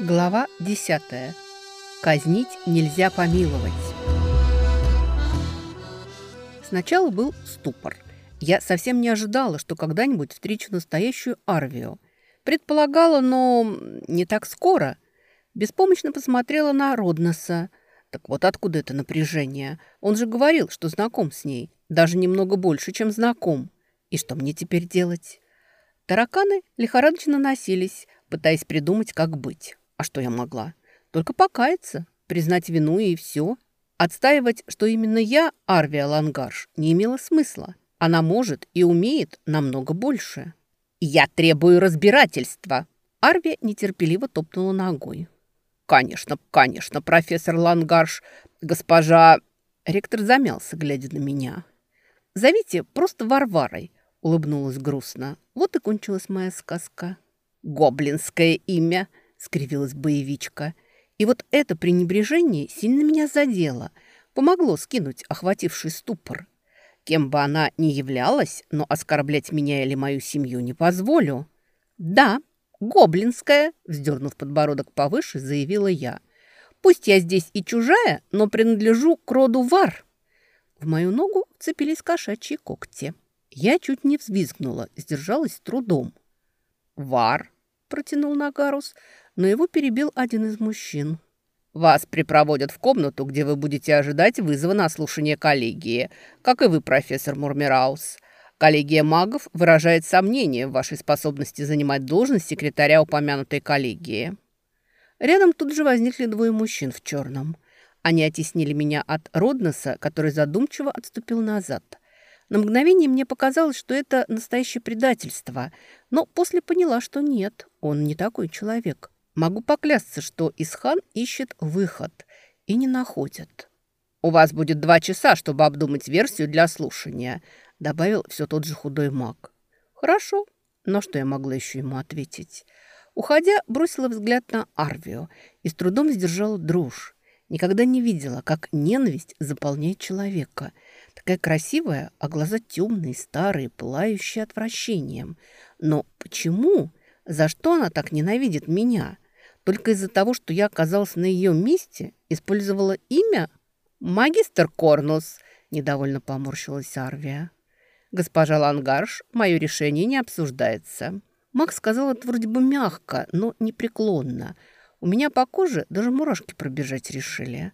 Глава 10. Казнить нельзя помиловать. Сначала был ступор. Я совсем не ожидала, что когда-нибудь встречу настоящую Арвию. Предполагала, но не так скоро. Беспомощно посмотрела на Родноса. Так вот откуда это напряжение? Он же говорил, что знаком с ней. Даже немного больше, чем знаком. И что мне теперь делать? Тараканы лихорадочно носились, пытаясь придумать, как быть. А что я могла? Только покаяться, признать вину и все. Отстаивать, что именно я, Арвия Лангарш, не имело смысла. Она может и умеет намного больше. «Я требую разбирательства!» Арвия нетерпеливо топнула ногой. «Конечно, конечно, профессор Лангарш, госпожа...» Ректор замялся, глядя на меня. «Зовите просто Варварой улыбнулась грустно. Вот и кончилась моя сказка. «Гоблинское имя!» — скривилась боевичка. И вот это пренебрежение сильно меня задело, помогло скинуть охвативший ступор. Кем бы она ни являлась, но оскорблять меня или мою семью не позволю. «Да, гоблинская!» — вздернув подбородок повыше, заявила я. «Пусть я здесь и чужая, но принадлежу к роду вар». В мою ногу вцепились кошачьи когти. Я чуть не взвизгнула, сдержалась трудом. «Вар!» – протянул Нагарус, но его перебил один из мужчин. «Вас припроводят в комнату, где вы будете ожидать вызова на слушание коллегии, как и вы, профессор Мурмираус. Коллегия магов выражает сомнение в вашей способности занимать должность секретаря упомянутой коллегии». Рядом тут же возникли двое мужчин в черном. Они оттеснили меня от Родноса, который задумчиво отступил назад – на мгновение мне показалось, что это настоящее предательство, но после поняла, что нет, он не такой человек. Могу поклясться, что Исхан ищет выход и не находит. «У вас будет два часа, чтобы обдумать версию для слушания», добавил все тот же худой маг. «Хорошо, но что я могла еще ему ответить?» Уходя, бросила взгляд на Арвию и с трудом сдержала дрожь. Никогда не видела, как ненависть заполняет человека – Такая красивая, а глаза темные, старые, пылающие отвращением. Но почему? За что она так ненавидит меня? Только из-за того, что я оказалась на ее месте, использовала имя? «Магистр Корнус», – недовольно поморщилась Арвия. «Госпожа Лангарш, мое решение не обсуждается». Макс сказал это вроде бы мягко, но непреклонно. У меня по коже даже мурашки пробежать решили.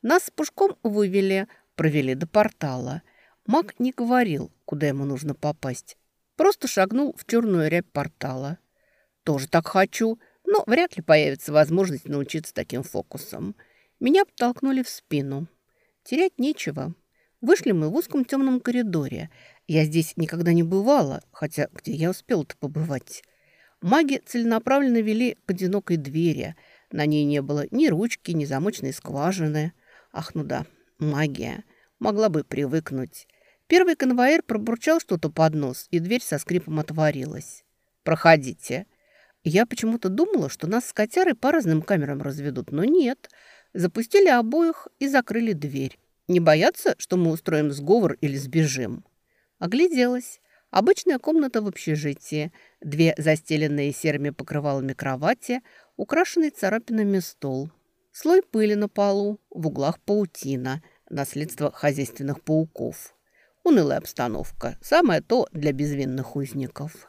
Нас с Пушком вывели, провели до портала. Маг не говорил, куда ему нужно попасть. Просто шагнул в черную рябь портала. Тоже так хочу, но вряд ли появится возможность научиться таким фокусам. Меня подтолкнули в спину. Терять нечего. Вышли мы в узком темном коридоре. Я здесь никогда не бывала, хотя где я успела-то побывать. Маги целенаправленно вели к одинокой двери. На ней не было ни ручки, ни замочной скважины. Ах, ну да, Магия. Могла бы привыкнуть. Первый конвоир пробурчал что-то под нос, и дверь со скрипом отворилась. «Проходите». Я почему-то думала, что нас с котярой по разным камерам разведут, но нет. Запустили обоих и закрыли дверь. Не боятся, что мы устроим сговор или сбежим? Огляделась. Обычная комната в общежитии. Две застеленные серыми покрывалами кровати, украшенный царапинами стол. Слой пыли на полу, в углах паутина, наследство хозяйственных пауков. Унылая обстановка, самое то для безвинных узников.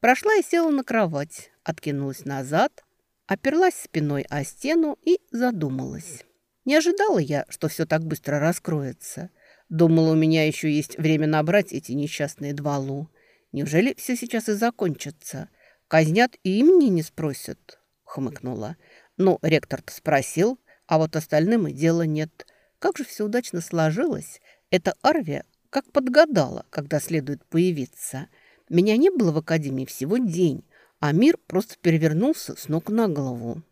Прошла и села на кровать, откинулась назад, оперлась спиной о стену и задумалась. Не ожидала я, что все так быстро раскроется. Думала, у меня еще есть время набрать эти несчастные два лу. Неужели все сейчас и закончится? Казнят и имени не спросят? Хмыкнула. Ну, ректор-то спросил, а вот остальным и дела нет. Как же все удачно сложилось. Эта Арвия как подгадала, когда следует появиться. Меня не было в академии всего день, а мир просто перевернулся с ног на голову.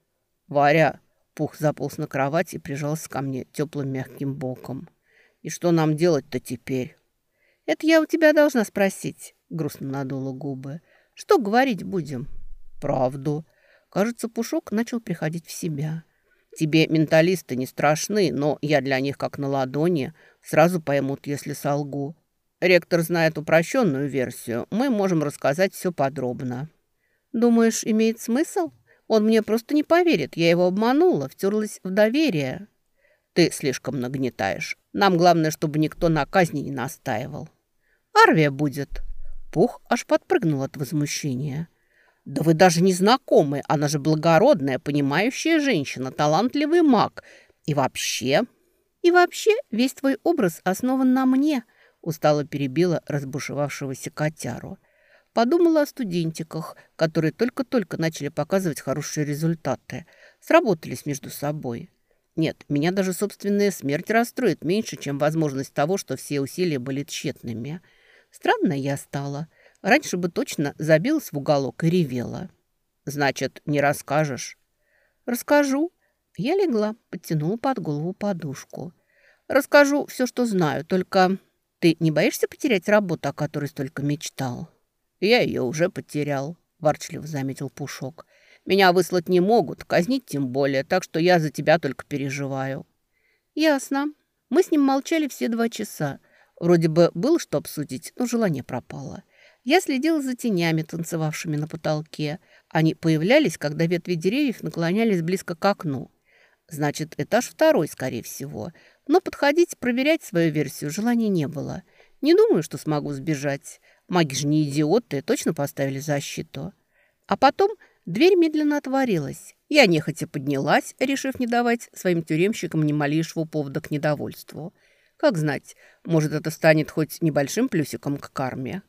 «Варя!» – Пух заполз на кровать и прижался ко мне теплым мягким боком. «И что нам делать-то теперь?» «Это я у тебя должна спросить», – грустно надула губы. «Что говорить будем?» «Правду», Кажется, Пушок начал приходить в себя. «Тебе менталисты не страшны, но я для них как на ладони. Сразу поймут, если солгу. Ректор знает упрощенную версию. Мы можем рассказать все подробно». «Думаешь, имеет смысл?» Он мне просто не поверит. Я его обманула, втерлась в доверие. Ты слишком нагнетаешь. Нам главное, чтобы никто на казни не настаивал. Арвия будет. Пух аж подпрыгнул от возмущения. Да вы даже не знакомы. Она же благородная, понимающая женщина, талантливый маг. И вообще... И вообще весь твой образ основан на мне, устало перебила разбушевавшегося котяру. Подумала о студентиках, которые только-только начали показывать хорошие результаты. Сработались между собой. Нет, меня даже собственная смерть расстроит меньше, чем возможность того, что все усилия были тщетными. Странно я стала. Раньше бы точно забилась в уголок и ревела. «Значит, не расскажешь?» «Расскажу». Я легла, подтянула под голову подушку. «Расскажу все, что знаю, только ты не боишься потерять работу, о которой столько мечтал?» «Я ее уже потерял», – ворчливо заметил Пушок. Меня выслать не могут, казнить тем более, так что я за тебя только переживаю». «Ясно. Мы с ним молчали все два часа. Вроде бы было что обсудить, но желание пропало. Я следила за тенями, танцевавшими на потолке. Они появлялись, когда ветви деревьев наклонялись близко к окну. Значит, этаж второй, скорее всего. Но подходить, проверять свою версию желания не было. Не думаю, что смогу сбежать. Маги же не идиоты, точно поставили защиту. А потом Дверь медленно отворилась. Я нехотя поднялась, решив не давать своим тюремщикам ни малейшего повода к недовольству. Как знать, может, это станет хоть небольшим плюсиком к карме.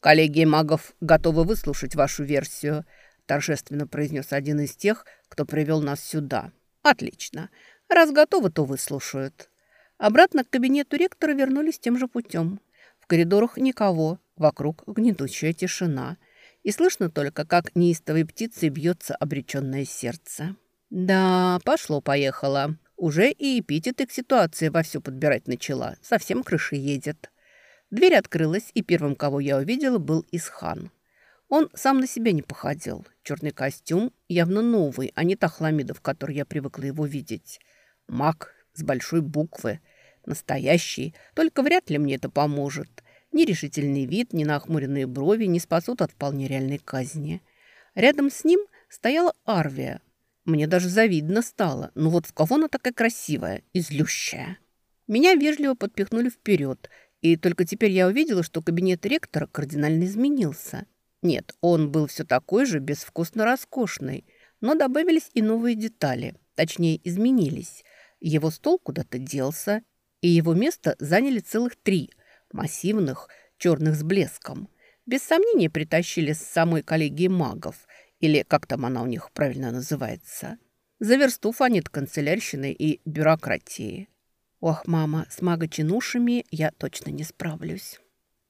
«Коллеги магов готовы выслушать вашу версию», торжественно произнес один из тех, кто привел нас сюда. «Отлично. Раз готовы, то выслушают». Обратно к кабинету ректора вернулись тем же путем. Коридорах никого, вокруг гнетущая тишина – и слышно только, как неистовой птицей бьется обреченное сердце. Да, пошло-поехало. Уже и эпитеты к ситуации вовсю подбирать начала. Совсем крыши едет. Дверь открылась, и первым, кого я увидела, был Исхан. Он сам на себя не походил. Черный костюм явно новый, а не та хламида, я привыкла его видеть. Маг с большой буквы. Настоящий. Только вряд ли мне это поможет. Ни решительный вид, ни нахмуренные брови не спасут от вполне реальной казни. Рядом с ним стояла Арвия. Мне даже завидно стало. Ну вот в кого она такая красивая и злющая? Меня вежливо подпихнули вперед, и только теперь я увидела, что кабинет ректора кардинально изменился. Нет, он был все такой же, безвкусно роскошный, но добавились и новые детали, точнее изменились. Его стол куда-то делся, и его место заняли целых три массивных, черных с блеском. Без сомнения притащили с самой коллегии магов, или как там она у них правильно называется. За версту фонит канцелярщины и бюрократии. Ох, мама, с магочинушами я точно не справлюсь.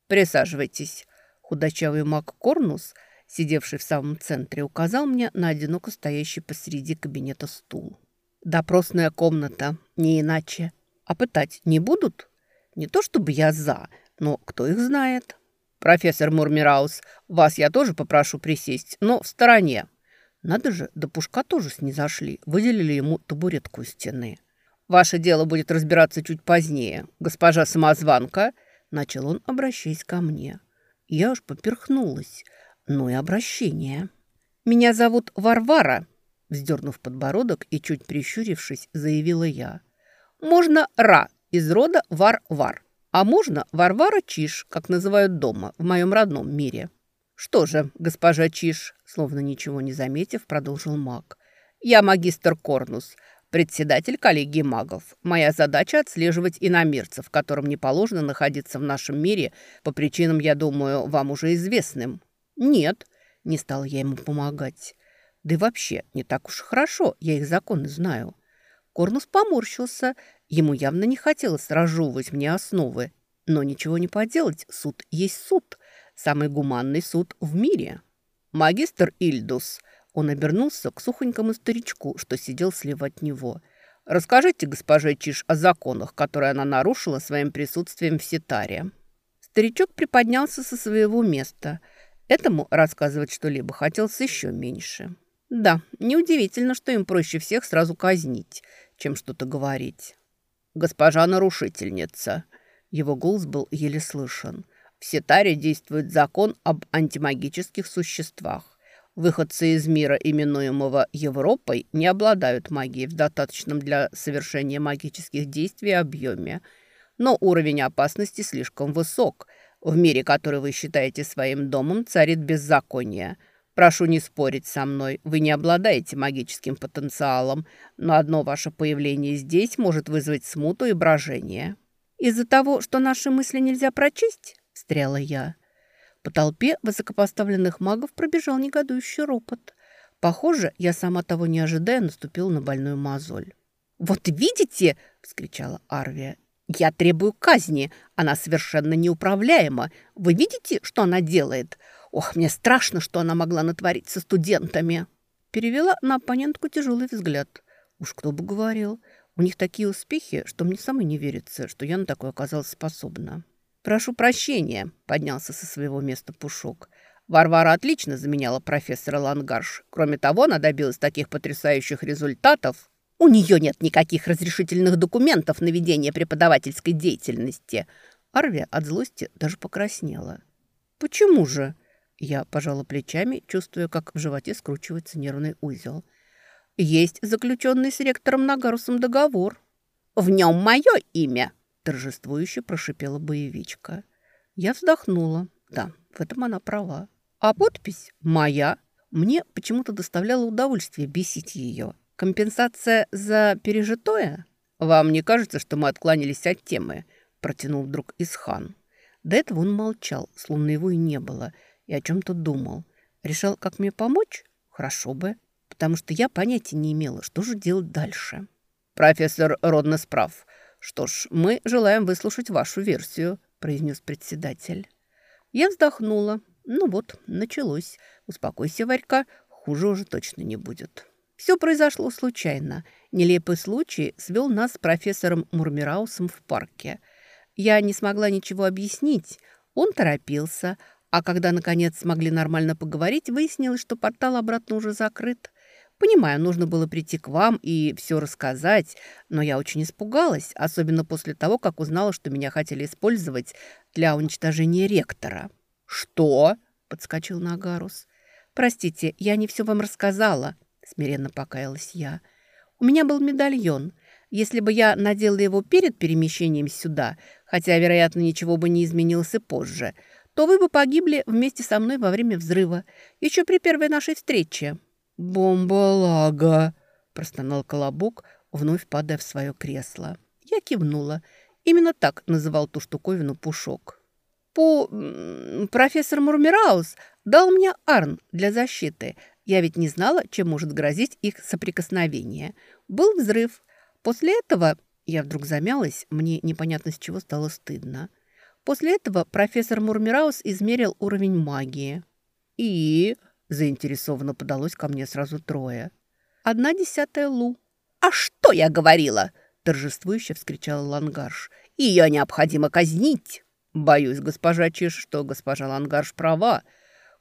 Присаживайтесь. Худощавый маг Корнус, сидевший в самом центре, указал мне на одиноко стоящий посреди кабинета стул. Допросная комната, не иначе. А пытать не будут? Не то чтобы я за, но кто их знает? Профессор Мурмираус, вас я тоже попрошу присесть, но в стороне. Надо же, до Пушка тоже снизошли, выделили ему табуретку у стены. Ваше дело будет разбираться чуть позднее. Госпожа самозванка, начал он, обращаясь ко мне. Я уж поперхнулась. Ну и обращение. Меня зовут Варвара, вздернув подбородок и чуть прищурившись, заявила я. Можно Ра из рода Вар-Вар. А можно Варвара Чиш, как называют дома, в моем родном мире. Что же, госпожа Чиш, словно ничего не заметив, продолжил маг. Я магистр Корнус, председатель коллегии магов. Моя задача отслеживать иномирцев, которым не положено находиться в нашем мире по причинам, я думаю, вам уже известным. Нет, не стал я ему помогать. Да и вообще, не так уж хорошо, я их законы знаю. Корнус поморщился Ему явно не хотелось разжевывать мне основы. Но ничего не поделать, суд есть суд. Самый гуманный суд в мире. Магистр Ильдус. Он обернулся к сухонькому старичку, что сидел слева от него. «Расскажите госпоже Чиш о законах, которые она нарушила своим присутствием в Ситаре». Старичок приподнялся со своего места. Этому рассказывать что-либо хотелось еще меньше. Да, неудивительно, что им проще всех сразу казнить, чем что-то говорить госпожа нарушительница». Его голос был еле слышен. «В Ситаре действует закон об антимагических существах. Выходцы из мира, именуемого Европой, не обладают магией в достаточном для совершения магических действий объеме. Но уровень опасности слишком высок. В мире, который вы считаете своим домом, царит беззаконие – Прошу не спорить со мной. Вы не обладаете магическим потенциалом, но одно ваше появление здесь может вызвать смуту и брожение. Из-за того, что наши мысли нельзя прочесть, встряла я. По толпе высокопоставленных магов пробежал негодующий ропот. Похоже, я сама того не ожидая наступила на больную мозоль. «Вот видите!» – вскричала Арвия. «Я требую казни. Она совершенно неуправляема. Вы видите, что она делает? Ох, мне страшно, что она могла натворить со студентами. Перевела на оппонентку тяжелый взгляд. Уж кто бы говорил. У них такие успехи, что мне самой не верится, что я на такое оказалась способна. «Прошу прощения», — поднялся со своего места Пушок. Варвара отлично заменяла профессора Лангарш. Кроме того, она добилась таких потрясающих результатов. У нее нет никаких разрешительных документов на ведение преподавательской деятельности. Арвия от злости даже покраснела. «Почему же?» Я пожала плечами, чувствуя, как в животе скручивается нервный узел. «Есть заключенный с ректором Нагарусом договор». «В нем мое имя!» – торжествующе прошипела боевичка. Я вздохнула. Да, в этом она права. А подпись «Моя» мне почему-то доставляло удовольствие бесить ее. Компенсация за пережитое? «Вам не кажется, что мы отклонились от темы?» – протянул вдруг Исхан. До этого он молчал, словно его и не было – и о чем-то думал. Решал, как мне помочь? Хорошо бы, потому что я понятия не имела, что же делать дальше. «Профессор Роднес прав. Что ж, мы желаем выслушать вашу версию», – произнес председатель. Я вздохнула. Ну вот, началось. Успокойся, Варька, хуже уже точно не будет. Все произошло случайно. Нелепый случай свел нас с профессором Мурмираусом в парке. Я не смогла ничего объяснить. Он торопился, а когда, наконец, смогли нормально поговорить, выяснилось, что портал обратно уже закрыт. Понимаю, нужно было прийти к вам и все рассказать, но я очень испугалась, особенно после того, как узнала, что меня хотели использовать для уничтожения ректора. «Что?» – подскочил Нагарус. «Простите, я не все вам рассказала», – смиренно покаялась я. «У меня был медальон. Если бы я надела его перед перемещением сюда, хотя, вероятно, ничего бы не изменилось и позже – то вы бы погибли вместе со мной во время взрыва, еще при первой нашей встрече». «Бомбалага!» – простонал Колобок, вновь падая в свое кресло. Я кивнула. Именно так называл ту штуковину Пушок. «По... профессор Мурмираус дал мне Арн для защиты. Я ведь не знала, чем может грозить их соприкосновение. Был взрыв. После этого...» Я вдруг замялась, мне непонятно с чего стало стыдно. После этого профессор Мурмираус измерил уровень магии. И заинтересованно подалось ко мне сразу трое. Одна десятая Лу. «А что я говорила?» торжествующе вскричала Лангарш. «Ее необходимо казнить!» «Боюсь, госпожа Чиш, что госпожа Лангарш права».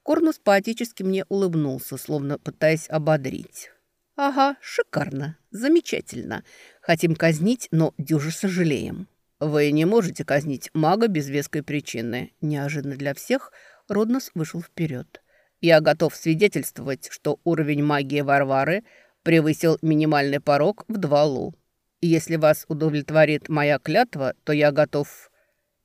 Корнус поотечески мне улыбнулся, словно пытаясь ободрить. «Ага, шикарно, замечательно. Хотим казнить, но дюже сожалеем». «Вы не можете казнить мага без веской причины». Неожиданно для всех Роднос вышел вперед. «Я готов свидетельствовать, что уровень магии Варвары превысил минимальный порог в два лу. Если вас удовлетворит моя клятва, то я готов...»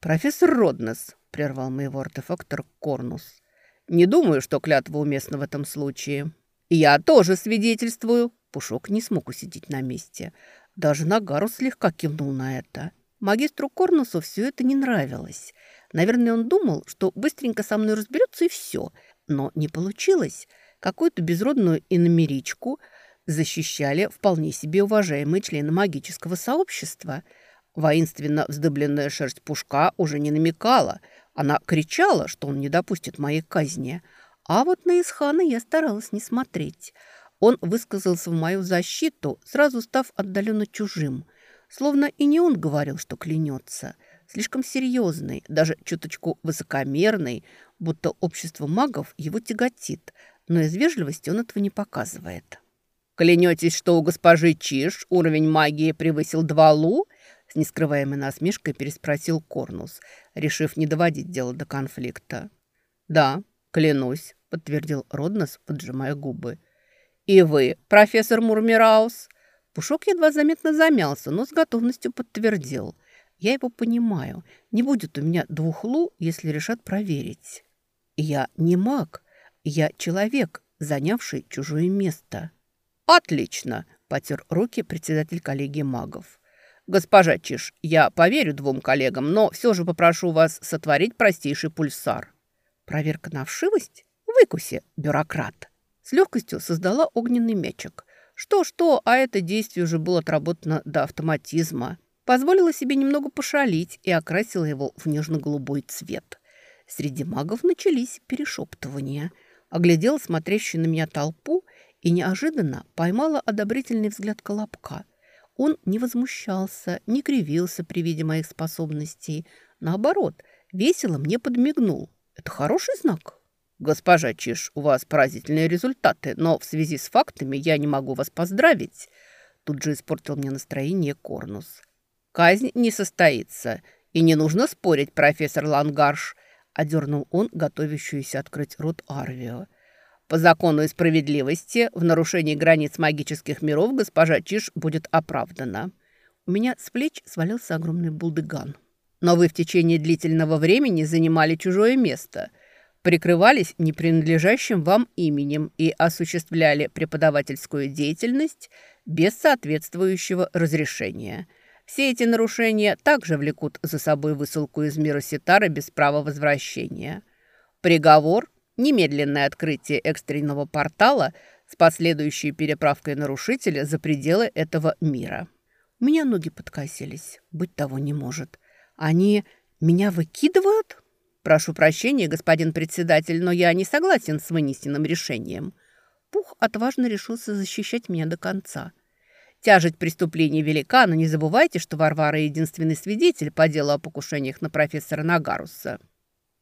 «Профессор Роднос», — прервал моего артефактор Корнус. «Не думаю, что клятва уместна в этом случае». «Я тоже свидетельствую». Пушок не смог усидеть на месте. Даже Нагару слегка кивнул на это. Магистру Корнусу все это не нравилось. Наверное, он думал, что быстренько со мной разберется и все. Но не получилось. Какую-то безродную иномеричку защищали вполне себе уважаемые члены магического сообщества. Воинственно вздыбленная шерсть пушка уже не намекала. Она кричала, что он не допустит моей казни. А вот на Исхана я старалась не смотреть. Он высказался в мою защиту, сразу став отдаленно чужим – Словно и не он говорил, что клянется. Слишком серьезный, даже чуточку высокомерный, будто общество магов его тяготит, но из вежливости он этого не показывает. «Клянетесь, что у госпожи Чиш уровень магии превысил два лу?» С нескрываемой насмешкой переспросил Корнус, решив не доводить дело до конфликта. «Да, «Клянусь», — подтвердил Роднос, поджимая губы. «И вы, профессор Мурмираус?» Пушок едва заметно замялся, но с готовностью подтвердил. «Я его понимаю. Не будет у меня двух лу, если решат проверить. Я не маг. Я человек, занявший чужое место». «Отлично!» – потер руки председатель коллегии магов. «Госпожа Чиш, я поверю двум коллегам, но все же попрошу вас сотворить простейший пульсар». «Проверка на вшивость? Выкуси, бюрократ!» С легкостью создала огненный мячик. Что-что, а это действие уже было отработано до автоматизма. Позволила себе немного пошалить и окрасила его в нежно-голубой цвет. Среди магов начались перешептывания. Оглядела смотрящую на меня толпу и неожиданно поймала одобрительный взгляд Колобка. Он не возмущался, не кривился при виде моих способностей. Наоборот, весело мне подмигнул. Это хороший знак. «Госпожа Чиш, у вас поразительные результаты, но в связи с фактами я не могу вас поздравить». Тут же испортил мне настроение Корнус. «Казнь не состоится, и не нужно спорить, профессор Лангарш», одернул он, готовящуюся открыть рот Арвио. «По закону и справедливости, в нарушении границ магических миров госпожа Чиш будет оправдана». У меня с плеч свалился огромный булдыган. «Но вы в течение длительного времени занимали чужое место» прикрывались непринадлежащим вам именем и осуществляли преподавательскую деятельность без соответствующего разрешения. Все эти нарушения также влекут за собой высылку из мира Ситара без права возвращения. Приговор – немедленное открытие экстренного портала с последующей переправкой нарушителя за пределы этого мира. У меня ноги подкосились, быть того не может. Они меня выкидывают? «Прошу прощения, господин председатель, но я не согласен с вынесенным решением». Пух отважно решился защищать меня до конца. Тяжесть преступления велика, но не забывайте, что Варвара – единственный свидетель по делу о покушениях на профессора Нагаруса.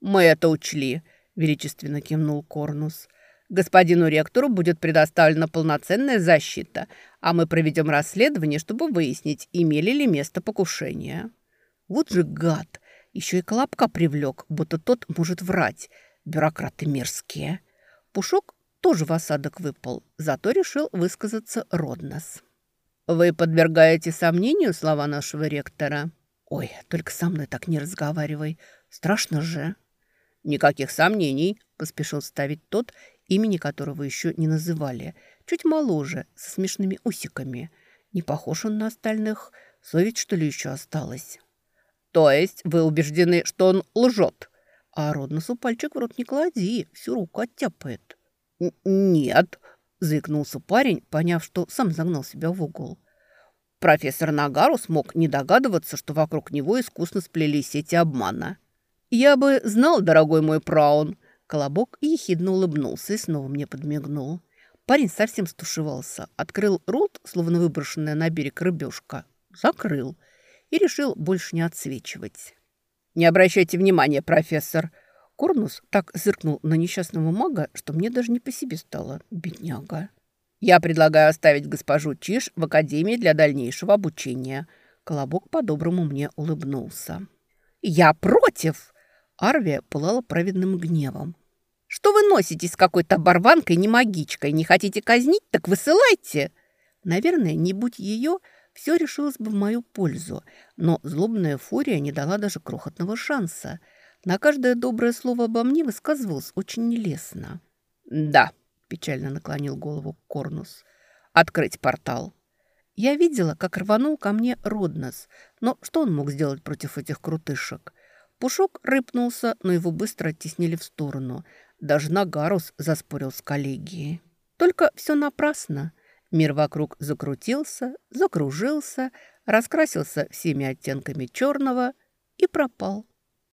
«Мы это учли», – величественно кивнул Корнус. «Господину ректору будет предоставлена полноценная защита, а мы проведем расследование, чтобы выяснить, имели ли место покушения». «Вот же гад!» Еще и Колобка привлек, будто тот может врать. Бюрократы мерзкие. Пушок тоже в осадок выпал, зато решил высказаться Роднос. «Вы подвергаете сомнению слова нашего ректора?» «Ой, только со мной так не разговаривай. Страшно же». «Никаких сомнений», – поспешил ставить тот, имени которого еще не называли. Чуть моложе, со смешными усиками. Не похож он на остальных. Совесть, что ли, еще осталась?» «То есть вы убеждены, что он лжет?» А Родносу пальчик в рот не клади, всю руку оттяпает. «Нет», — заикнулся парень, поняв, что сам загнал себя в угол. Профессор Нагарус мог не догадываться, что вокруг него искусно сплелись сети обмана. «Я бы знал, дорогой мой Праун!» Колобок ехидно улыбнулся и снова мне подмигнул. Парень совсем стушевался, открыл рот, словно выброшенная на берег рыбешка, закрыл — и решил больше не отсвечивать. «Не обращайте внимания, профессор!» Корнус так зыркнул на несчастного мага, что мне даже не по себе стало, бедняга. «Я предлагаю оставить госпожу Чиш в академии для дальнейшего обучения». Колобок по-доброму мне улыбнулся. «Я против!» Арвия пылала праведным гневом. «Что вы носитесь с какой-то оборванкой, не магичкой? Не хотите казнить, так высылайте!» Наверное, не будь ее, все решилось бы в мою пользу, но злобная фурия не дала даже крохотного шанса. На каждое доброе слово обо мне высказывалось очень нелестно. «Да», – печально наклонил голову Корнус, – «открыть портал». Я видела, как рванул ко мне Роднос, но что он мог сделать против этих крутышек? Пушок рыпнулся, но его быстро оттеснили в сторону. Даже Нагарус заспорил с коллегией. Только все напрасно. Мир вокруг закрутился, закружился, раскрасился всеми оттенками черного и пропал.